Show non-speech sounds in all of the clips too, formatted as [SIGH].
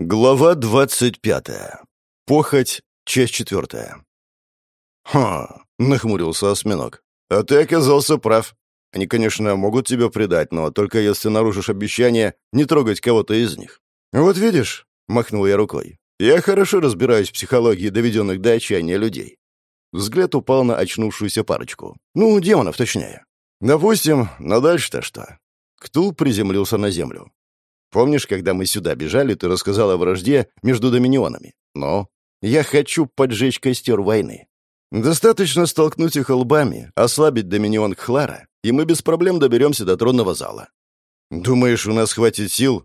Глава двадцать пятая. Похоть. Часть четвертая. «Ха!» — нахмурился осьминог. «А ты оказался прав. Они, конечно, могут тебя предать, но только если нарушишь обещание не трогать кого-то из них. Вот видишь?» — махнул я рукой. «Я хорошо разбираюсь в психологии доведенных до отчаяния людей». Взгляд упал на очнувшуюся парочку. Ну, демонов, точнее. «Допустим, но дальше-то что?» Ктул приземлился на землю. Помнишь, когда мы сюда бежали, ты рассказал о вражде между доминионами? Но я хочу поджечь костер войны. Достаточно столкнуть их лбами, ослабить доминион Хлара, и мы без проблем доберемся до тронного зала. Думаешь, у нас хватит сил?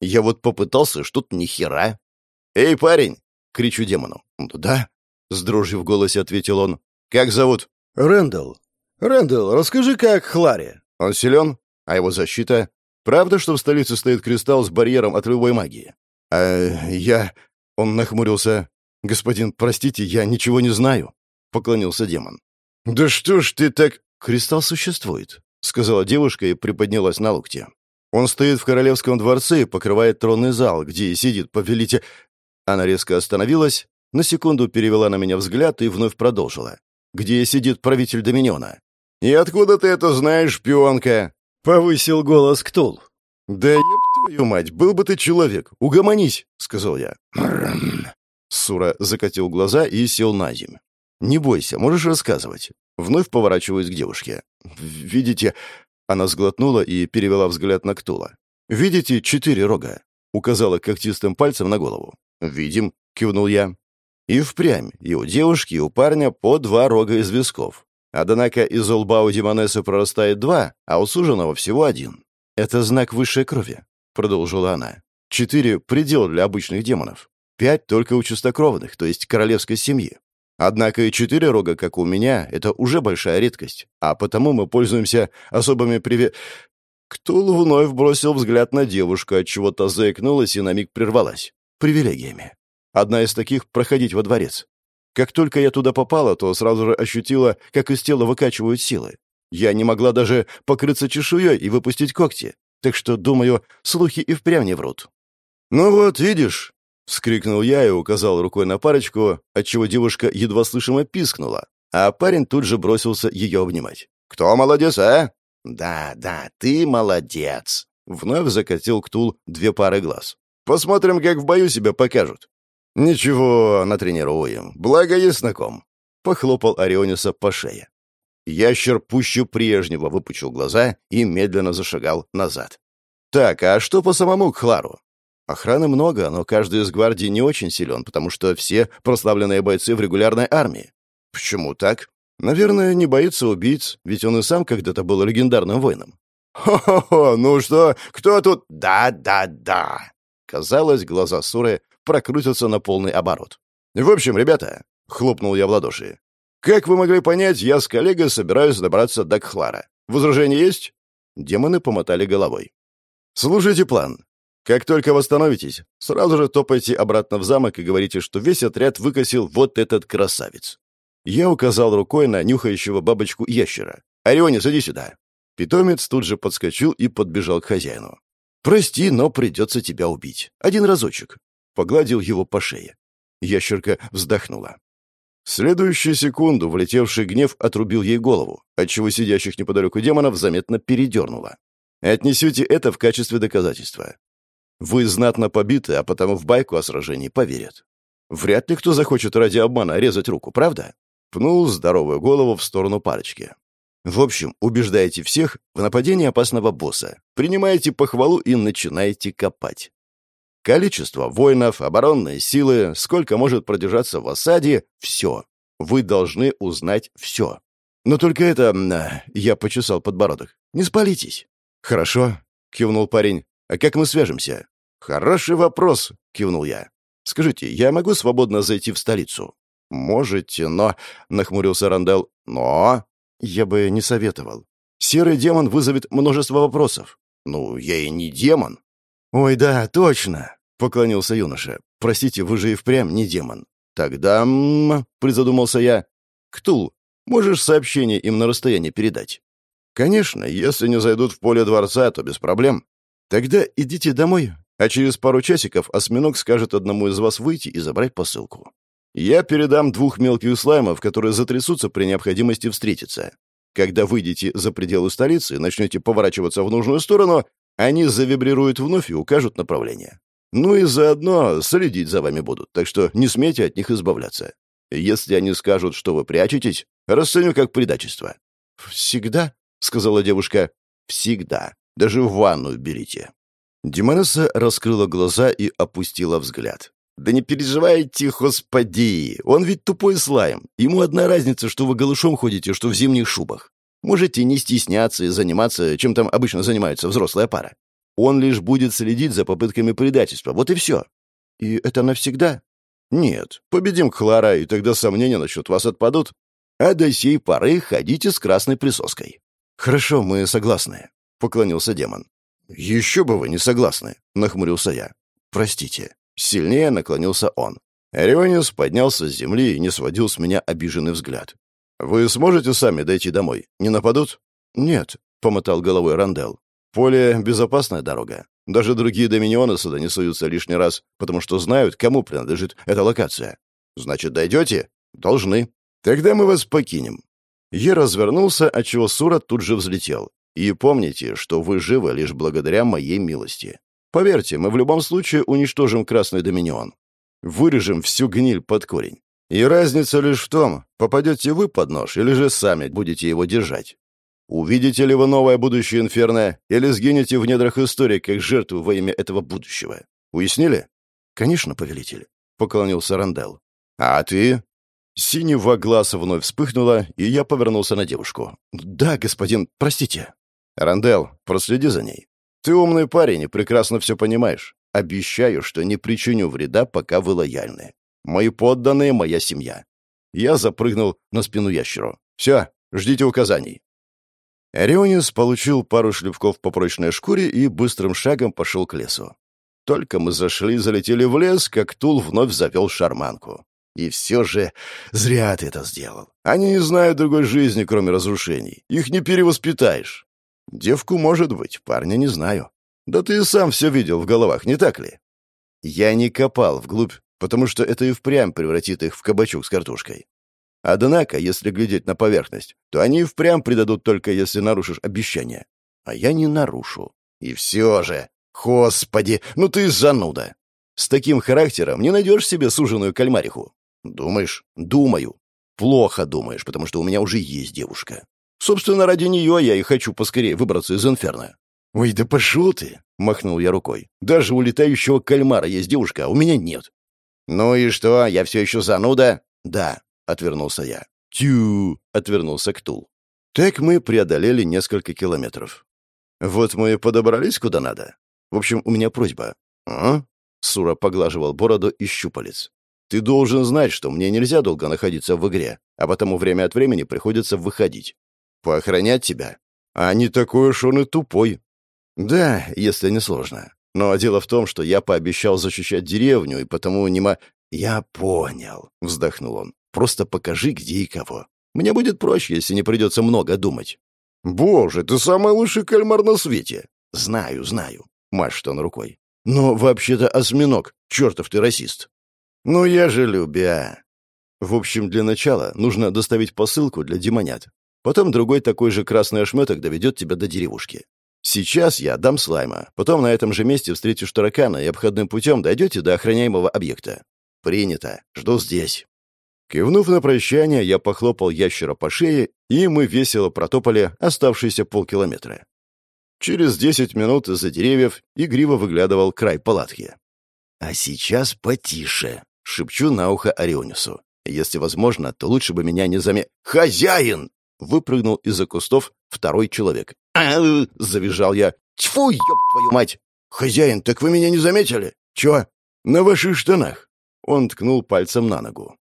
Я вот попытался, что-то ни хера. «Эй, парень!» — кричу демону. «Да?» — с дрожью в голосе ответил он. «Как зовут?» «Рэндалл». «Рэндалл, расскажи, как Хларе?» «Он силен? А его защита?» Правда, что в столице стоит кристалл с барьером от любой магии? А я... Он нахмурился. «Господин, простите, я ничего не знаю», — поклонился демон. «Да что ж ты так...» «Кристалл существует», — сказала девушка и приподнялась на локте. «Он стоит в королевском дворце и покрывает тронный зал, где сидит повелитель...» Она резко остановилась, на секунду перевела на меня взгляд и вновь продолжила. «Где сидит правитель Доминиона?» «И откуда ты это знаешь, шпионка?» Повысил голос Ктул. «Да еб твою мать, был бы ты человек, угомонись», — сказал я. [CLEARS THROAT] Сура закатил глаза и сел на землю. «Не бойся, можешь рассказывать». Вновь поворачиваюсь к девушке. «Видите...» Она сглотнула и перевела взгляд на Ктула. «Видите четыре рога?» Указала когтистым пальцем на голову. «Видим», — кивнул я. И впрямь, и у девушки, и у парня по два рога из висков. Однако из лба у Демонессы прорастает два, а у суженого всего один. «Это знак высшей крови», — продолжила она. «Четыре — предел для обычных демонов. Пять только у чистокровных, то есть королевской семьи. Однако и четыре рога, как у меня, это уже большая редкость, а потому мы пользуемся особыми приве...» Ктул вновь бросил взгляд на девушку, от чего заикнулась и на миг прервалась. «Привилегиями. Одна из таких — проходить во дворец. Как только я туда попала, то сразу же ощутила, как из тела выкачивают силы. Я не могла даже покрыться чешуей и выпустить когти. Так что, думаю, слухи и впрямь не врут. «Ну вот, видишь!» — вскрикнул я и указал рукой на парочку, отчего девушка едва слышимо пискнула, а парень тут же бросился ее обнимать. «Кто молодец, а?» «Да, да, ты молодец!» — вновь закатил Ктул две пары глаз. «Посмотрим, как в бою себя покажут. «Ничего, натренируем. Благо есть знаком». Похлопал Ориониса по шее. Ящер пуще прежнего выпучил глаза и медленно зашагал назад. «Так, а что по самому Кхлару?» «Охраны много, но каждый из гвардии не очень силен, потому что все прославленные бойцы в регулярной армии». «Почему так?» «Наверное, не боится убийц, ведь он и сам когда-то был легендарным воином». «Хо-хо-хо, ну что, кто тут?» «Да-да-да!» Казалось, глаза Суры прокрутятся на полный оборот. «В общем, ребята», — хлопнул я в ладоши, «как вы могли понять, я с коллегой собираюсь добраться до Кхлара. Возражения есть?» Демоны помотали головой. «Слушайте план. Как только восстановитесь, сразу же топайте обратно в замок и говорите, что весь отряд выкосил вот этот красавец». Я указал рукой на нюхающего бабочку ящера. «Орионис, иди сюда». Питомец тут же подскочил и подбежал к хозяину. «Прости, но придется тебя убить. Один разочек погладил его по шее. Ящерка вздохнула. В следующую секунду влетевший гнев отрубил ей голову, отчего сидящих неподалеку демонов заметно передернуло. Отнесете это в качестве доказательства. Вы знатно побиты, а потому в байку о сражении поверят. Вряд ли кто захочет ради обмана резать руку, правда? Пнул здоровую голову в сторону парочки. В общем, убеждаете всех в нападении опасного босса, принимаете похвалу и начинаете копать. Количество воинов, оборонные силы, сколько может продержаться в осаде — все. Вы должны узнать все. Но только это... Я почесал подбородок. Не спалитесь. Хорошо, кивнул парень. А как мы свяжемся? Хороший вопрос, кивнул я. Скажите, я могу свободно зайти в столицу? Можете, но... Нахмурился Рандел. Но... Я бы не советовал. Серый демон вызовет множество вопросов. Ну, я и не демон. «Ой, да, точно!» — поклонился юноша. «Простите, вы же и впрямь не демон». «Тогда...» — призадумался я. «Ктул, можешь сообщение им на расстоянии передать?» «Конечно, если не зайдут в поле дворца, то без проблем. Тогда идите домой, а а через пару часиков осьминог скажет одному из вас выйти и забрать посылку. Я передам двух мелких слаймов, которые затрясутся при необходимости встретиться. Когда выйдете за пределы столицы и начнете поворачиваться в нужную сторону, они завибрируют вновь и укажут направление. Ну и заодно следить за вами будут, так что не смейте от них избавляться. Если они скажут, что вы прячетесь, расценю как предательство». «Всегда?» — сказала девушка. «Всегда. Даже в ванную берите». Демонесса раскрыла глаза и опустила взгляд. «Да не переживайте, господи! Он ведь тупой слайм. Ему одна разница, что вы голышом ходите, что в зимних шубах. Можете не стесняться и заниматься, чем там обычно занимаются взрослая пара. Он лишь будет следить за попытками предательства. Вот и все. И это навсегда? Нет. Победим Хлара, и тогда сомнения насчет вас отпадут. А до сей поры ходите с красной присоской. Хорошо, мы согласны, — поклонился демон. Еще бы вы не согласны, — нахмурился я. Простите. Сильнее наклонился он. Орионис поднялся с земли и не сводил с меня обиженный взгляд. «Вы сможете сами дойти домой? Не нападут?» «Нет», — помотал головой Рандел. Поле — безопасная дорога. Даже другие доминионы сюда не суются лишний раз, потому что знают, кому принадлежит эта локация. Значит, дойдете? Должны. Тогда мы вас покинем. Я развернулся, отчего Сура тут же взлетел. И помните, что вы живы лишь благодаря моей милости. Поверьте, мы в любом случае уничтожим Красный Доминион. Вырежем всю гниль под корень. И разница лишь в том, попадете вы под нож или же сами будете его держать. Увидите ли вы новое будущее Инферно, или сгинете в недрах истории, как жертву во имя этого будущего? Уяснили? Конечно, повелитель, — поклонился Рандел. А ты? Синего глаза вновь вспыхнуло, и я повернулся на девушку. «Да, господин, простите». «Рандел, проследи за ней. Ты умный парень и прекрасно все понимаешь. Обещаю, что не причиню вреда, пока вы лояльны. Мои подданные — моя семья». Я запрыгнул на спину ящеру. «Все, ждите указаний». Орионис получил пару шлепков по прочной шкуре и быстрым шагом пошел к лесу. Только мы зашли и залетели в лес, как Тул вновь завел шарманку. И все же зря ты это сделал. Они не знают другой жизни, кроме разрушений. Их не перевоспитаешь. Девку, может быть, парня не знаю. Да ты и сам все видел в головах, не так ли? Я не копал вглубь, потому что это и впрямь превратит их в кабачок с картошкой. Однако, если глядеть на поверхность, то они и впрямь предадут только если нарушишь обещание. А я не нарушу. И все же... Господи, ну ты зануда! С таким характером не найдешь себе суженую кальмариху. Думаешь? Думаю. Плохо думаешь, потому что у меня уже есть девушка. Собственно, ради нее я и хочу поскорее выбраться из инферно. «Ой, да пошел ты!» — махнул я рукой. «Даже у летающего кальмара есть девушка, а у меня нет». «Ну и что, я все еще зануда?» «Да, — отвернулся я. «Тю!» — отвернулся Ктул. Так мы преодолели несколько километров. Вот мы и подобрались куда надо. В общем, у меня просьба. «А?» — Сура поглаживал бороду и щупалец. «Ты должен знать, что мне нельзя долго находиться в игре, а потому время от времени приходится выходить. Поохранять тебя. А не такой уж он и тупой. Да, если не сложно. Но дело в том, что я пообещал защищать деревню, и потому не ма... «Я понял», — вздохнул он. Просто покажи, где и кого. Мне будет проще, если не придется много думать». «Боже, ты самый лучший кальмар на свете!» «Знаю, знаю», — машет он рукой. «Но вообще-то осьминог, чертов ты расист». «Ну я же любя». В общем, для начала нужно доставить посылку для демонят. Потом другой такой же красный ошметок доведет тебя до деревушки. Сейчас я дам слайма, потом на этом же месте встретишь таракана и обходным путем дойдете до охраняемого объекта. Принято. Жду здесь. Кивнув на прощание, я похлопал ящера по шее, и мы весело протопали оставшиеся полкилометра. Через десять минут из-за деревьев игриво выглядывал край палатки. «А сейчас потише», — шепчу на ухо Орионису. «Если возможно, то лучше бы меня не заме...» «Хозяин!» — выпрыгнул из-за кустов второй человек. «А-а-а!» — завизжал я. «Тьфу, ёб твою мать!» «Хозяин, так вы меня не заметили?» «Чё?» «На ваших штанах!» Он ткнул пальцем на ногу.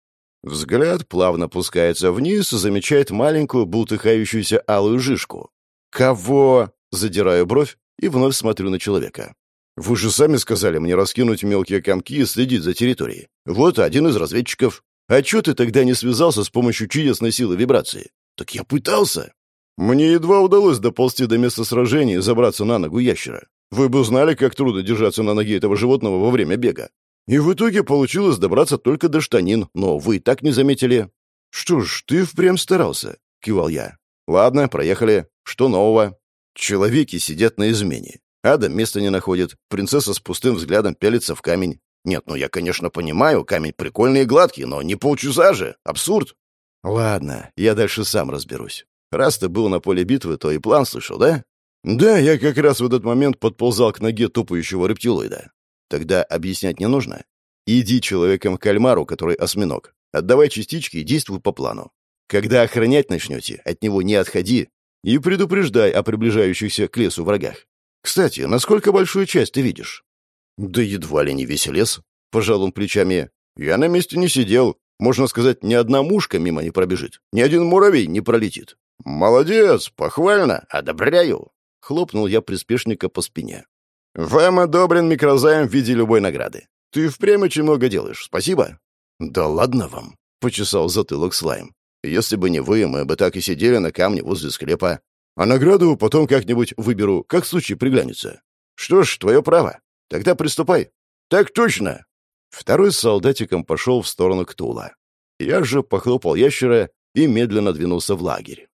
Взгляд плавно пускается вниз замечает маленькую, бултыхающуюся алую жишку. «Кого?» — задираю бровь и вновь смотрю на человека. «Вы же сами сказали мне раскинуть мелкие комки и следить за территорией. Вот один из разведчиков. А чё ты тогда не связался с помощью чудесной силы вибрации?» «Так я пытался!» Мне едва удалось доползти до места сражения и забраться на ногу ящера. Вы бы знали, как трудно держаться на ноге этого животного во время бега. И в итоге получилось добраться только до штанин, но вы и так не заметили. Что ж, ты впрямь старался, кивал я. Ладно, проехали. Что нового? Человеки сидят на измене. Адам места не находит. Принцесса с пустым взглядом пялится в камень. Нет, ну я, конечно, понимаю, камень прикольный и гладкий, но не полчаса же. Абсурд. Ладно, я дальше сам разберусь. Раз ты был на поле битвы, то и план слышал, да? Да, я как раз в этот момент подползал к ноге топающего рептилоида. Тогда объяснять не нужно. Иди человеком к кальмару, который осьминог. Отдавай частички и действуй по плану. Когда охранять начнете, от него не отходи и предупреждай о приближающихся к лесу врагах. Кстати, насколько большую часть ты видишь? Да едва ли не весь лес, пожал он плечами. Я на месте не сидел. Можно сказать, ни одна мушка мимо не пробежит, ни один муравей не пролетит. Молодец, похвально, одобряю. Хлопнул я приспешника по спине. Вам одобрен микрозайм в виде любой награды. Ты впрямь очень много делаешь, спасибо. Да ладно вам, почесал затылок слайм. Если бы не вы, мы бы так и сидели на камне возле склепа. А награду потом как-нибудь выберу, как случай приглянется. Что ж, твое право. Тогда приступай. Так точно. Второй солдатиком пошел в сторону Ктула. Я же похлопал ящера и медленно двинулся в лагерь.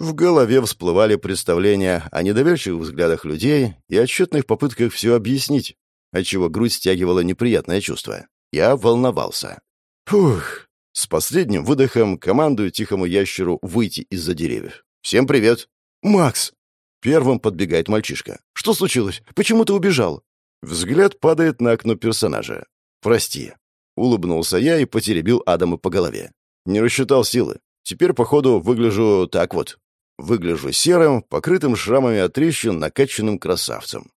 В голове всплывали представления о недоверчивых взглядах людей и отчетных попытках все объяснить, отчего грудь стягивала неприятное чувство. Я волновался. Фух. С последним выдохом командую тихому ящеру выйти из-за деревьев. «Всем привет!» «Макс!» Первым подбегает мальчишка. «Что случилось? Почему ты убежал?» Взгляд падает на окно персонажа. «Прости». Улыбнулся я и потеребил Адама по голове. Не рассчитал силы. Теперь, походу, выгляжу так вот. Выгляжу серым, покрытым шрамами от трещин, накачанным красавцем.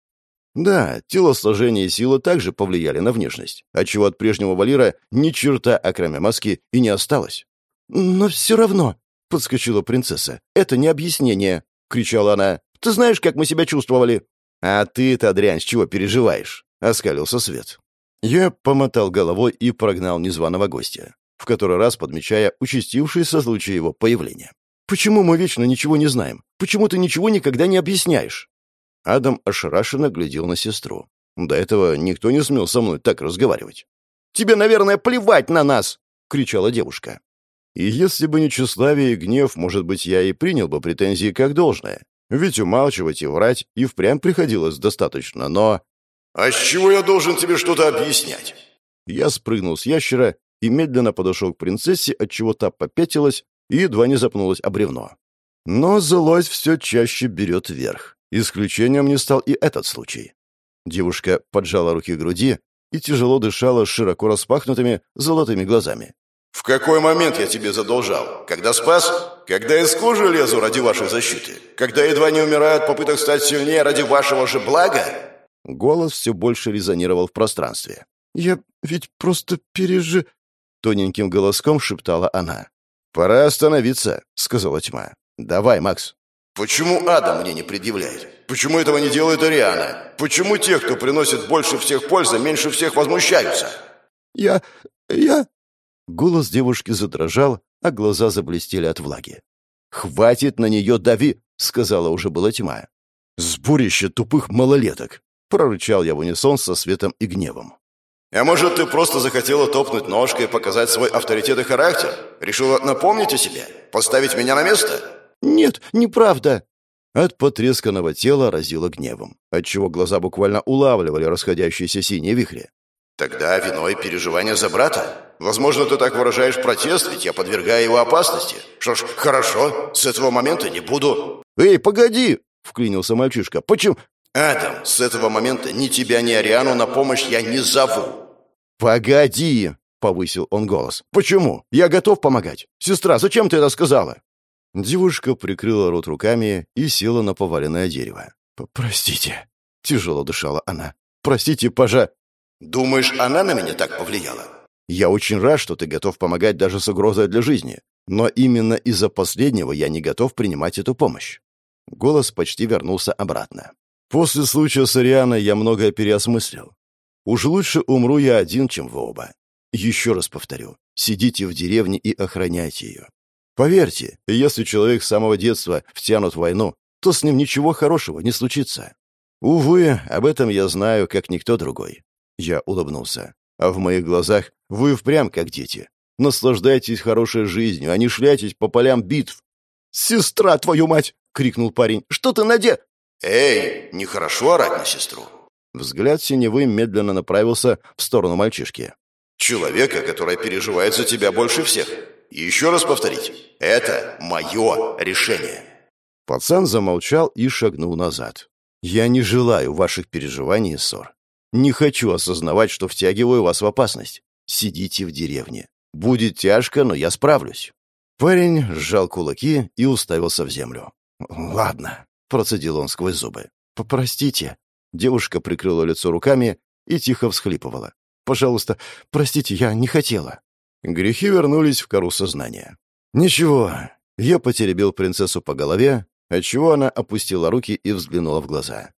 Да, телосложение и сила также повлияли на внешность, отчего от прежнего Валира ни черта, окромя маски, и не осталось. «Но все равно», — подскочила принцесса, — «это не объяснение», — кричала она. «Ты знаешь, как мы себя чувствовали?» «А ты-то, дрянь, с чего переживаешь?» — оскалился Свет. Я помотал головой и прогнал незваного гостя, в который раз подмечая участившийся случай его появления. «Почему мы вечно ничего не знаем? Почему ты ничего никогда не объясняешь?» Адам ошарашенно глядел на сестру. До этого никто не смел со мной так разговаривать. «Тебе, наверное, плевать на нас!» — кричала девушка. И если бы не тщеславие и гнев, может быть, я и принял бы претензии как должное. Ведь умалчивать и врать и впрямь приходилось достаточно, но... «А с чего я должен тебе что-то объяснять?» Я спрыгнул с ящера и медленно подошел к принцессе, отчего та попятилась и едва не запнулась о бревно. Но злость все чаще берет верх. Исключением не стал и этот случай. Девушка поджала руки к груди и тяжело дышала широко распахнутыми золотыми глазами. «В какой момент я тебе задолжал? Когда спас? Когда из кожи лезу ради вашей защиты? Когда едва не умираю от попыток стать сильнее ради вашего же блага?» Голос все больше резонировал в пространстве. «Я ведь просто пережи...» Тоненьким голоском шептала она. «Пора остановиться», — сказала тьма. «Давай, Макс». «Почему Адам мне не предъявляет? Почему этого не делает Ариана? Почему те, кто приносит больше всех пользы, меньше всех возмущаются?» «Я... я...» Голос девушки задрожал, а глаза заблестели от влаги. «Хватит на нее дави!» — сказала уже была тьма. «Сборище тупых малолеток!» — прорычал я в унисон со светом и гневом. «А может, ты просто захотела топнуть ножкой и показать свой авторитет и характер? Решила напомнить о себе? Поставить меня на место?» «Нет, неправда!» От потресканного тела разило гневом, отчего глаза буквально улавливали расходящиеся синие вихри. Тогда виной переживания за брата? Возможно, ты так выражаешь протест, ведь я подвергаю его опасности. Что ж, хорошо, с этого момента не буду. Эй, погоди, вклинился мальчишка. Почему? Адам, с этого момента ни тебя, ни Ариану на помощь я не зову. Погоди, повысил он голос. Почему? Я готов помогать. Сестра, зачем ты это сказала? Девушка прикрыла рот руками и села на поваленное дерево. «Простите», — тяжело дышала она. «Простите, пожа...» Думаешь, она на меня так повлияла? Я очень рад, что ты готов помогать даже с угрозой для жизни. Но именно из-за последнего я не готов принимать эту помощь. Голос почти вернулся обратно. После случая с Арианой я многое переосмыслил. Уж лучше умру я один, чем вы оба. Еще раз повторю, сидите в деревне и охраняйте ее. Поверьте, если человек с самого детства втянут в войну, то с ним ничего хорошего не случится. Увы, об этом я знаю, как никто другой. Я улыбнулся. А в моих глазах вы впрямь как дети. Наслаждайтесь хорошей жизнью, а не шляйтесь по полям битв. «Сестра, твою мать!» — крикнул парень. «Что ты наде...» «Эй, нехорошо орать на сестру!» Взгляд синевы медленно направился в сторону мальчишки. «Человека, который переживает за тебя больше всех. И еще раз повторить, это мое решение». Пацан замолчал и шагнул назад. «Я не желаю ваших переживаний и ссор. Не хочу осознавать, что втягиваю вас в опасность. Сидите в деревне. Будет тяжко, но я справлюсь». Парень сжал кулаки и уставился в землю. «Ладно», — процедил он сквозь зубы. «Попростите». Девушка прикрыла лицо руками и тихо всхлипывала. «Пожалуйста, простите, я не хотела». Грехи вернулись в кору сознания. «Ничего». Я потеребил принцессу по голове, отчего она опустила руки и взглянула в глаза.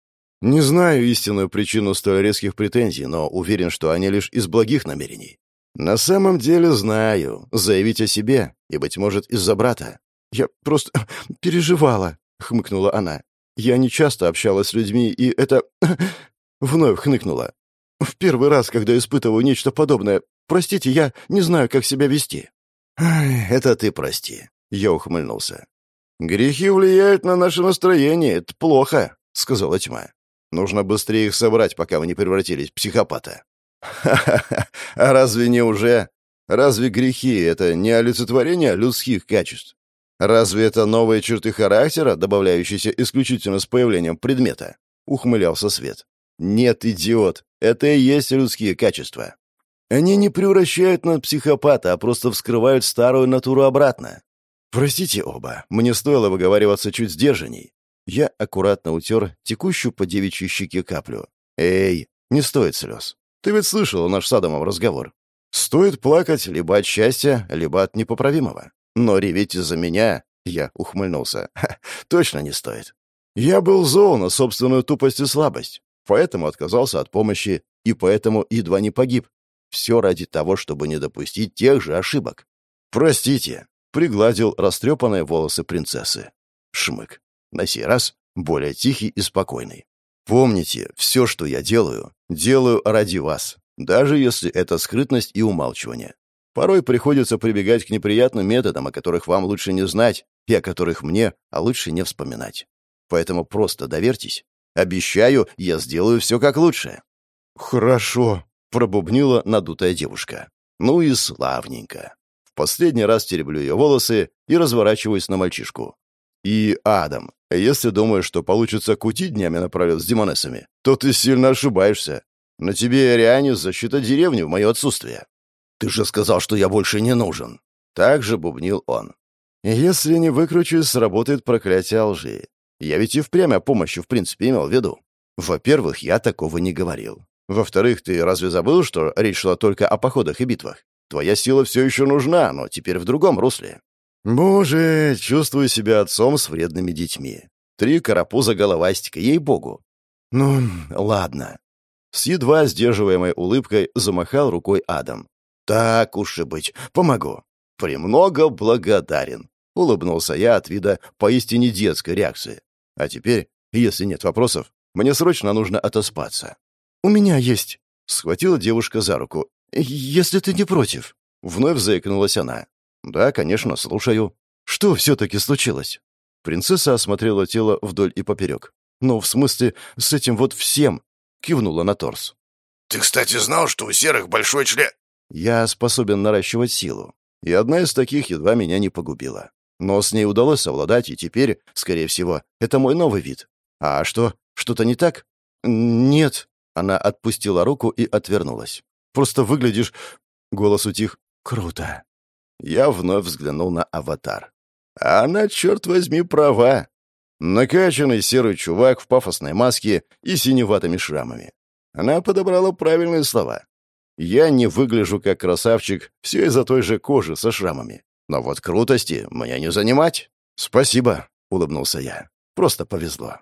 «Не знаю истинную причину столь резких претензий, но уверен, что они лишь из благих намерений. «На самом деле знаю. Заявить о себе. И, быть может, из-за брата. Я просто [CLEARS THROAT] переживала», — хмыкнула она. «Я не часто общалась с людьми, и это...» [CLEARS THROAT] Вновь хныкнула. «В первый раз, когда испытываю нечто подобное. Простите, я не знаю, как себя вести». «Это ты прости», — я ухмыльнулся. «Грехи влияют на наше настроение. Это плохо», — сказала тьма. «Нужно быстрее их собрать, пока вы не превратились в психопата». Ха-ха-ха, а разве не уже? Разве грехи — это не олицетворение людских качеств? Разве это новые черты характера, добавляющиеся исключительно с появлением предмета? Ухмылялся Свет. Нет, идиот, это и есть людские качества. Они не превращают на психопата, а просто вскрывают старую натуру обратно. Простите оба, мне стоило выговариваться чуть сдержанней. Я аккуратно утер текущую по девичьей щеке каплю. Эй, не стоит слез. Ты ведь слышала наш с Адамом разговор. Стоит плакать либо от счастья, либо от непоправимого. Но реветь из-за меня, я ухмыльнулся, точно не стоит. Я был зол на собственную тупость и слабость, поэтому отказался от помощи и поэтому едва не погиб. Все ради того, чтобы не допустить тех же ошибок. Простите, пригладил растрепанные волосы принцессы. Шмык. На сей раз более тихий и спокойный. Помните, все, что я делаю, делаю ради вас, даже если это скрытность и умалчивание. Порой приходится прибегать к неприятным методам, о которых вам лучше не знать, и о которых мне, а лучше не вспоминать. Поэтому просто доверьтесь. Обещаю, я сделаю все как лучше». «Хорошо», — пробубнила надутая девушка. «Ну и славненько». В последний раз тереблю ее волосы и разворачиваюсь на мальчишку. И Адам, если думаешь, что получится кутить днями напролет с демонессами, то ты сильно ошибаешься. На тебе, Ариане, защита деревни в мое отсутствие. Ты же сказал, что я больше не нужен. Так же бубнил он. Если не выкручусь, сработает проклятие лжи. Я ведь и впрямь о помощи в принципе имел в виду. Во-первых, я такого не говорил. Во-вторых, ты разве забыл, что речь шла только о походах и битвах? Твоя сила все еще нужна, но теперь в другом русле. Боже, чувствую себя отцом с вредными детьми. Три карапуза головастика, ей-богу. Ну, ладно. С едва сдерживаемой улыбкой замахал рукой Адам. Так уж и быть, помогу. Премного благодарен. Улыбнулся я от вида поистине детской реакции. А теперь, если нет вопросов, мне срочно нужно отоспаться. «У меня есть», — схватила девушка за руку. «Если ты не против». Вновь заикнулась она. «Да, конечно, слушаю. Что все-таки случилось?» Принцесса осмотрела тело вдоль и поперек. «Ну, в смысле, с этим вот всем?» — кивнула на торс. «Ты, кстати, знал, что у серых большой член...» «Я способен наращивать силу, и одна из таких едва меня не погубила. Но с ней удалось совладать, и теперь, скорее всего, это мой новый вид. А что, что-то не так?» «Нет». Она отпустила руку и отвернулась. «Просто выглядишь...» Голос утих. «Круто». Я вновь взглянул на аватар. Она, черт возьми, права. Накачанный серый чувак в пафосной маске и синеватыми шрамами. Она подобрала правильные слова. Я не выгляжу как красавчик, все из-за той же кожи со шрамами. Но вот крутости мне не занимать. Спасибо, улыбнулся я. Просто повезло.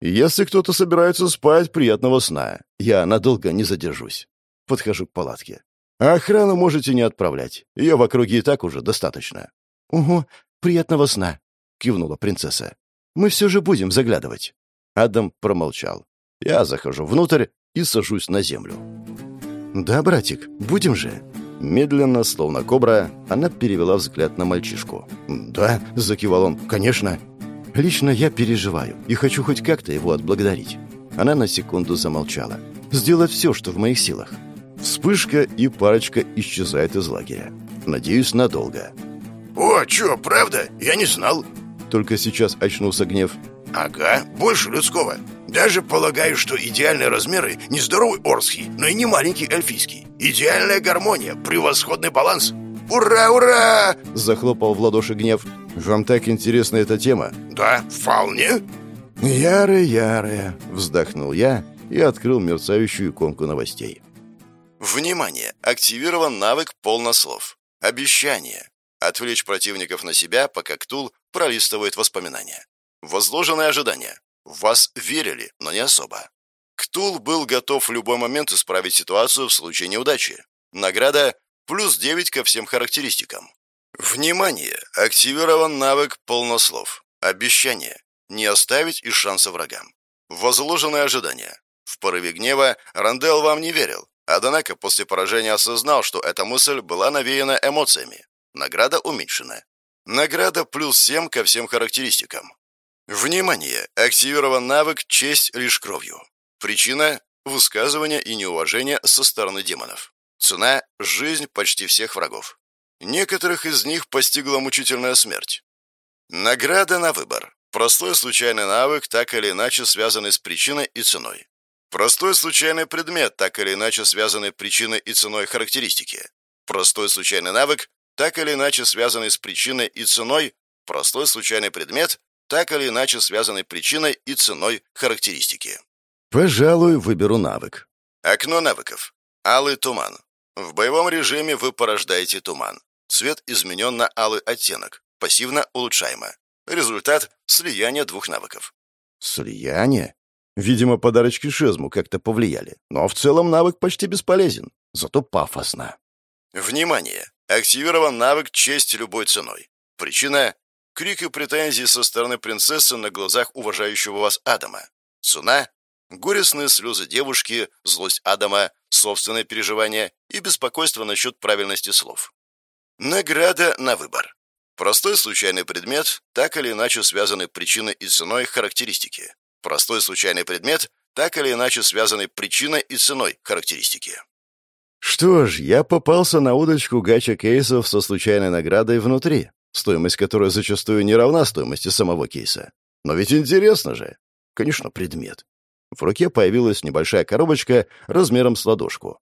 Если кто-то собирается спать, приятного сна. Я надолго не задержусь. Подхожу к палатке. А охрану можете не отправлять. Ее в округе и так уже достаточно». «Угу, приятного сна», — кивнула принцесса. «Мы все же будем заглядывать». Адам промолчал. Я захожу внутрь и сажусь на землю. «Да, братик, будем же?» Медленно, словно кобра, она перевела взгляд на мальчишку. «Да», — закивал он, — «конечно». «Лично я переживаю и хочу хоть как-то его отблагодарить». Она на секунду замолчала. «Сделать все, что в моих силах». Вспышка, и парочка исчезает из лагеря. Надеюсь, надолго. «О, чё, правда? Я не знал». Только сейчас очнулся гнев. «Ага, больше людского. Даже полагаю, что идеальные размеры не здоровый орский, но и не маленький эльфийский. Идеальная гармония, превосходный баланс. Ура, ура!» Захлопал в ладоши гнев. «Вам так интересна эта тема?» «Да, вполне». «Яры, яры!» — вздохнул я и открыл мерцающую иконку новостей. Внимание! Активирован навык полнослов. Обещание. Отвлечь противников на себя, пока Ктул пролистывает воспоминания. Возложенное ожидание. В вас верили, но не особо. Ктул был готов в любой момент исправить ситуацию в случае неудачи. Награда плюс 9 ко всем характеристикам. Внимание! Активирован навык полнослов. Обещание. Не оставить и шанса врагам. Возложенное ожидание. В порыве гнева Рандел вам не верил, Однако после поражения осознал, что эта мысль была навеяна эмоциями. Награда уменьшена. Награда плюс 7 ко всем характеристикам. Внимание! Активирован навык «Честь лишь кровью». Причина – высказывание и неуважение со стороны демонов. Цена – жизнь почти всех врагов. Некоторых из них постигла мучительная смерть. Награда на выбор. Простой случайный навык, так или иначе связанный с причиной и ценой. Простой случайный предмет, так или иначе связанный причиной и ценой характеристики. Простой случайный навык, так или иначе связанный с причиной и ценой. Простой случайный предмет, так или иначе связанный причиной и ценой характеристики. Пожалуй, выберу навык. Окно навыков. Алый туман. В боевом режиме вы порождаете туман. Цвет изменен на алый оттенок. Пассивно улучшаемо. Результат – слияние двух навыков. Слияние? Видимо, подарочки Шезму как-то повлияли. Но в целом навык почти бесполезен. Зато пафосно. Внимание! Активирован навык «Честь любой ценой». Причина – крик и претензии со стороны принцессы на глазах уважающего вас Адама. Цена – горестные слезы девушки, злость Адама, собственное переживание и беспокойство насчет правильности слов. Награда на выбор. Простой случайный предмет, так или иначе связанный причиной и ценой характеристики. Простой случайный предмет, так или иначе связанный причиной и ценой характеристики. Что ж, я попался на удочку гача кейсов со случайной наградой внутри, стоимость которой зачастую не равна стоимости самого кейса. Но ведь интересно же. Конечно, предмет. В руке появилась небольшая коробочка размером с ладошку.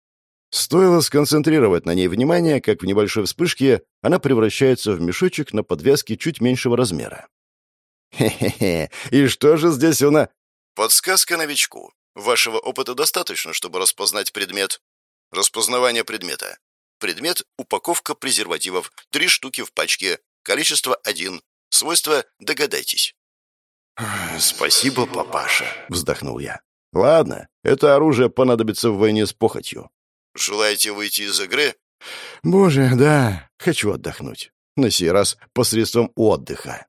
Стоило сконцентрировать на ней внимание, как в небольшой вспышке она превращается в мешочек на подвязке чуть меньшего размера. Хе-хе-хе, и что же здесь у нас? Подсказка новичку. Вашего опыта достаточно, чтобы распознать предмет. Распознавание предмета. Предмет – упаковка презервативов, три штуки в пачке, количество один. Свойства – догадайтесь. «Спасибо, папаша», — вздохнул я. «Ладно, это оружие понадобится в войне с похотью». «Желаете выйти из игры?» «Боже, да, хочу отдохнуть. На сей раз посредством отдыха».